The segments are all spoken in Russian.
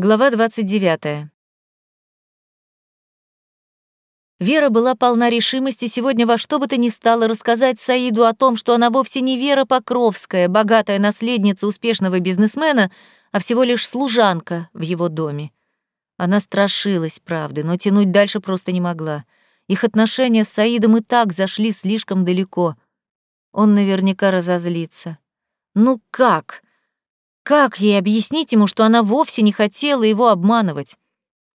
Глава 29. Вера была полна решимости сегодня во что бы то ни стало рассказать Саиду о том, что она вовсе не Вера Покровская, богатая наследница успешного бизнесмена, а всего лишь служанка в его доме. Она страшилась правды, но тянуть дальше просто не могла. Их отношения с Саидом и так зашли слишком далеко. Он наверняка разозлится. Ну как? Как ей объяснить ему, что она вовсе не хотела его обманывать?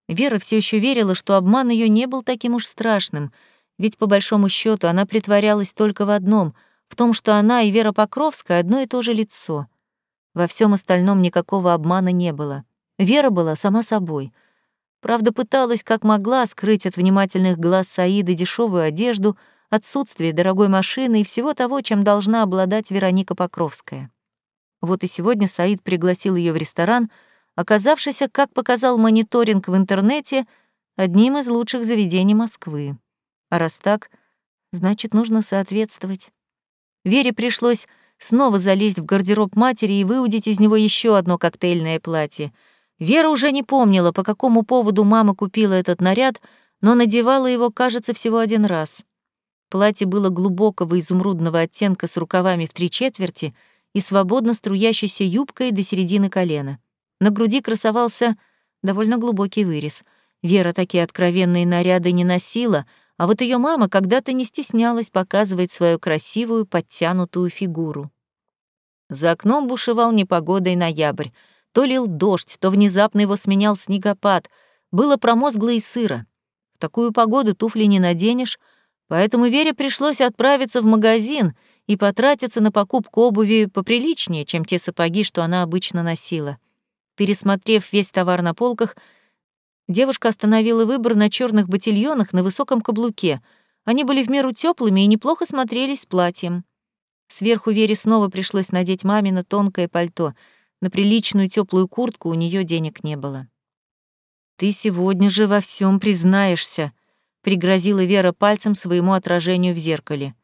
Вера все еще верила, что обман ее не был таким уж страшным, ведь по большому счету она притворялась только в одном — в том, что она и Вера Покровская одно и то же лицо. Во всем остальном никакого обмана не было. Вера была сама собой. Правда, пыталась как могла скрыть от внимательных глаз Саида дешевую одежду, отсутствие дорогой машины и всего того, чем должна обладать Вероника Покровская. Вот и сегодня Саид пригласил ее в ресторан, оказавшийся, как показал мониторинг в интернете, одним из лучших заведений Москвы. А раз так, значит, нужно соответствовать. Вере пришлось снова залезть в гардероб матери и выудить из него еще одно коктейльное платье. Вера уже не помнила, по какому поводу мама купила этот наряд, но надевала его, кажется, всего один раз. Платье было глубокого изумрудного оттенка с рукавами в три четверти — и свободно струящейся юбкой до середины колена. На груди красовался довольно глубокий вырез. Вера такие откровенные наряды не носила, а вот ее мама когда-то не стеснялась показывать свою красивую подтянутую фигуру. За окном бушевал непогодой ноябрь. То лил дождь, то внезапно его сменял снегопад. Было промозгло и сыро. В такую погоду туфли не наденешь, поэтому Вере пришлось отправиться в магазин — и потратиться на покупку обуви поприличнее, чем те сапоги, что она обычно носила. Пересмотрев весь товар на полках, девушка остановила выбор на черных ботильонах на высоком каблуке. Они были в меру теплыми и неплохо смотрелись с платьем. Сверху Вере снова пришлось надеть мамино тонкое пальто. На приличную теплую куртку у нее денег не было. «Ты сегодня же во всем признаешься», — пригрозила Вера пальцем своему отражению в зеркале.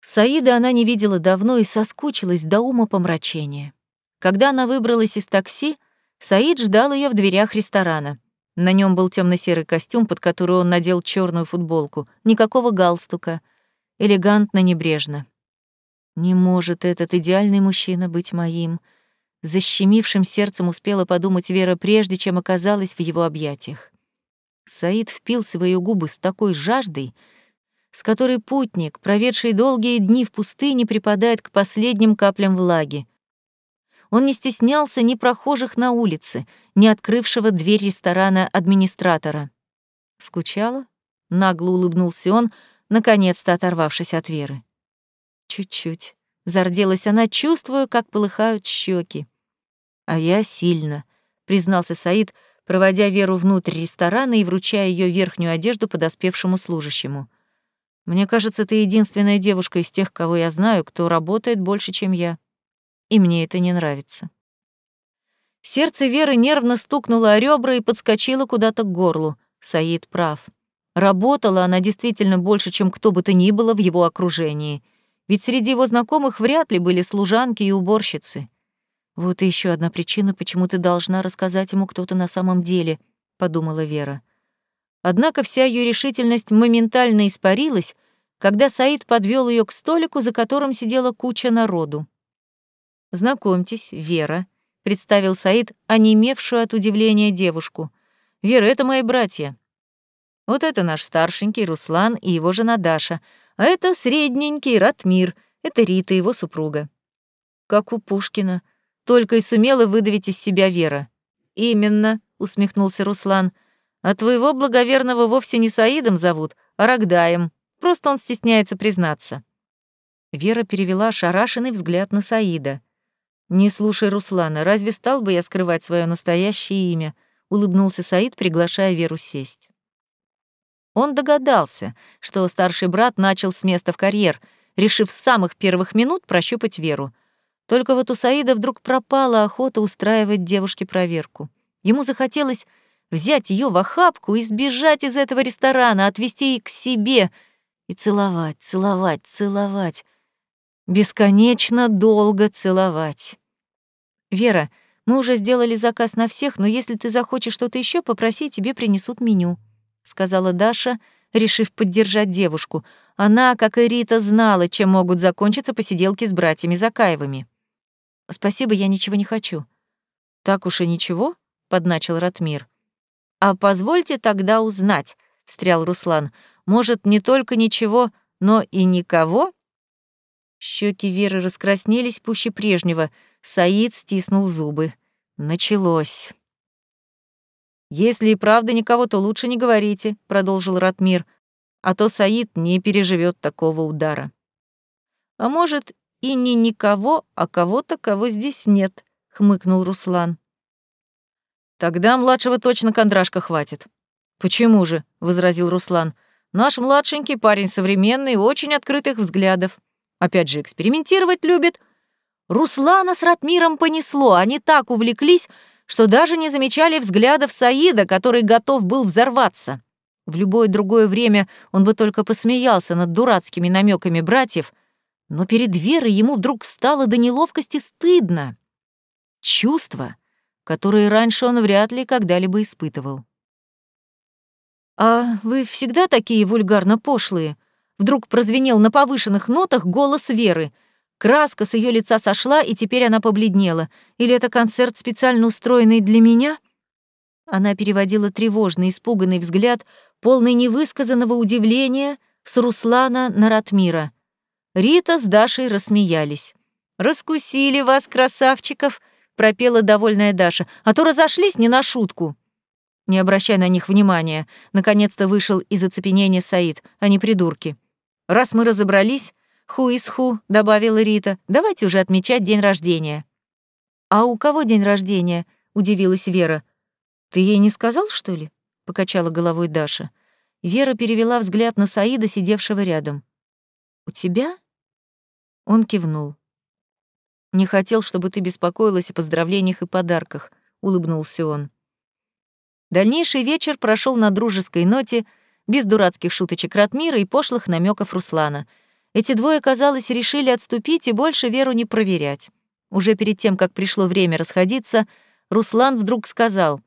Саида она не видела давно и соскучилась до ума помрачения. Когда она выбралась из такси, Саид ждал ее в дверях ресторана. На нем был темно серый костюм, под который он надел черную футболку, никакого галстука. Элегантно, небрежно. Не может этот идеальный мужчина быть моим. Защемившим сердцем успела подумать Вера прежде, чем оказалась в его объятиях. Саид впился в ее губы с такой жаждой, с которой путник, проведший долгие дни в пустыне, припадает к последним каплям влаги. Он не стеснялся ни прохожих на улице, ни открывшего дверь ресторана администратора. «Скучала?» — нагло улыбнулся он, наконец-то оторвавшись от Веры. «Чуть-чуть», — зарделась она, чувствуя, как полыхают щеки. «А я сильно», — признался Саид, проводя Веру внутрь ресторана и вручая ее верхнюю одежду подоспевшему служащему. Мне кажется, ты единственная девушка из тех, кого я знаю, кто работает больше, чем я. И мне это не нравится. Сердце Веры нервно стукнуло о ребра и подскочило куда-то к горлу. Саид прав. Работала она действительно больше, чем кто бы то ни было в его окружении. Ведь среди его знакомых вряд ли были служанки и уборщицы. Вот и еще одна причина, почему ты должна рассказать ему кто-то на самом деле, подумала Вера. Однако вся ее решительность моментально испарилась, когда Саид подвел ее к столику, за которым сидела куча народу. «Знакомьтесь, Вера», — представил Саид, онемевшую от удивления девушку. «Вера, это мои братья. Вот это наш старшенький Руслан и его жена Даша, а это средненький Ратмир, это Рита, его супруга». «Как у Пушкина», — только и сумела выдавить из себя Вера. «Именно», — усмехнулся Руслан, — а твоего благоверного вовсе не Саидом зовут, а Рогдаем. Просто он стесняется признаться». Вера перевела шарашенный взгляд на Саида. «Не слушай Руслана, разве стал бы я скрывать свое настоящее имя?» — улыбнулся Саид, приглашая Веру сесть. Он догадался, что старший брат начал с места в карьер, решив с самых первых минут прощупать Веру. Только вот у Саида вдруг пропала охота устраивать девушке проверку. Ему захотелось взять ее в охапку и сбежать из этого ресторана, отвезти ее к себе и целовать, целовать, целовать. Бесконечно долго целовать. «Вера, Мы уже сделали заказ на всех, но если ты захочешь что-то еще, попроси, тебе принесут меню», — сказала Даша, решив поддержать девушку. Она, как и Рита, знала, чем могут закончиться посиделки с братьями Закаевыми. «Спасибо, я ничего не хочу». «Так уж и ничего», — подначил Ратмир. «А позвольте тогда узнать», — встрял Руслан. «Может, не только ничего, но и никого?» Щеки Веры раскраснелись пуще прежнего. Саид стиснул зубы. Началось. «Если и правда никого, то лучше не говорите», — продолжил Ратмир, «а то Саид не переживет такого удара». «А может, и не никого, а кого-то, кого здесь нет», — хмыкнул Руслан. «Тогда младшего точно кондрашка хватит». «Почему же?» — возразил Руслан. «Наш младшенький парень современный, очень открытых взглядов. Опять же, экспериментировать любит. Руслана с Ратмиром понесло, они так увлеклись, что даже не замечали взглядов Саида, который готов был взорваться. В любое другое время он бы только посмеялся над дурацкими намеками братьев, но перед Верой ему вдруг стало до неловкости стыдно. Чувство, которое раньше он вряд ли когда-либо испытывал. «А вы всегда такие вульгарно пошлые?» Вдруг прозвенел на повышенных нотах голос Веры. Краска с ее лица сошла, и теперь она побледнела. Или это концерт, специально устроенный для меня? Она переводила тревожный, испуганный взгляд, полный невысказанного удивления, с Руслана на Ратмира. Рита с Дашей рассмеялись. «Раскусили вас, красавчиков!» — пропела довольная Даша. «А то разошлись не на шутку!» Не обращай на них внимания. Наконец-то вышел из оцепенения Саид, не придурки. Раз мы разобрались, ху из ху, добавила Рита, давайте уже отмечать день рождения. А у кого день рождения? удивилась Вера. Ты ей не сказал, что ли? покачала головой Даша. Вера перевела взгляд на Саида, сидевшего рядом. У тебя? Он кивнул. Не хотел, чтобы ты беспокоилась о поздравлениях и подарках, улыбнулся он. Дальнейший вечер прошел на дружеской ноте, без дурацких шуточек Ратмира и пошлых намеков Руслана. Эти двое, казалось, решили отступить и больше Веру не проверять. Уже перед тем, как пришло время расходиться, Руслан вдруг сказал,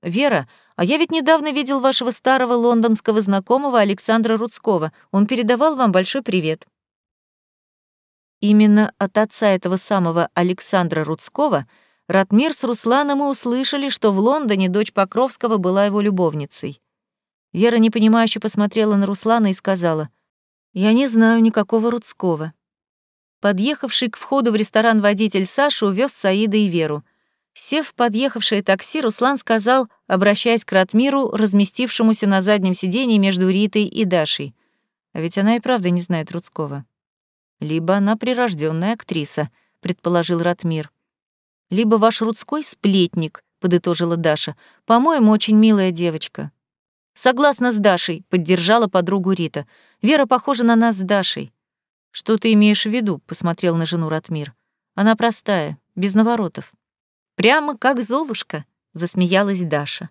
«Вера, а я ведь недавно видел вашего старого лондонского знакомого Александра Рудского. Он передавал вам большой привет». Именно от отца этого самого Александра Рудского Ратмир с Русланом и услышали, что в Лондоне дочь Покровского была его любовницей. Вера непонимающе посмотрела на Руслана и сказала, «Я не знаю никакого Рудского». Подъехавший к входу в ресторан водитель Саша увез Саида и Веру. Сев в подъехавшее такси, Руслан сказал, обращаясь к Ратмиру, разместившемуся на заднем сидении между Ритой и Дашей. А ведь она и правда не знает Рудского. «Либо она прирожденная актриса», — предположил Ратмир. «Либо ваш Рудской — сплетник», — подытожила Даша. «По-моему, очень милая девочка». «Согласна с Дашей», — поддержала подругу Рита. «Вера похожа на нас с Дашей». «Что ты имеешь в виду?» — посмотрел на жену Ратмир. «Она простая, без наворотов». «Прямо как Золушка», — засмеялась Даша.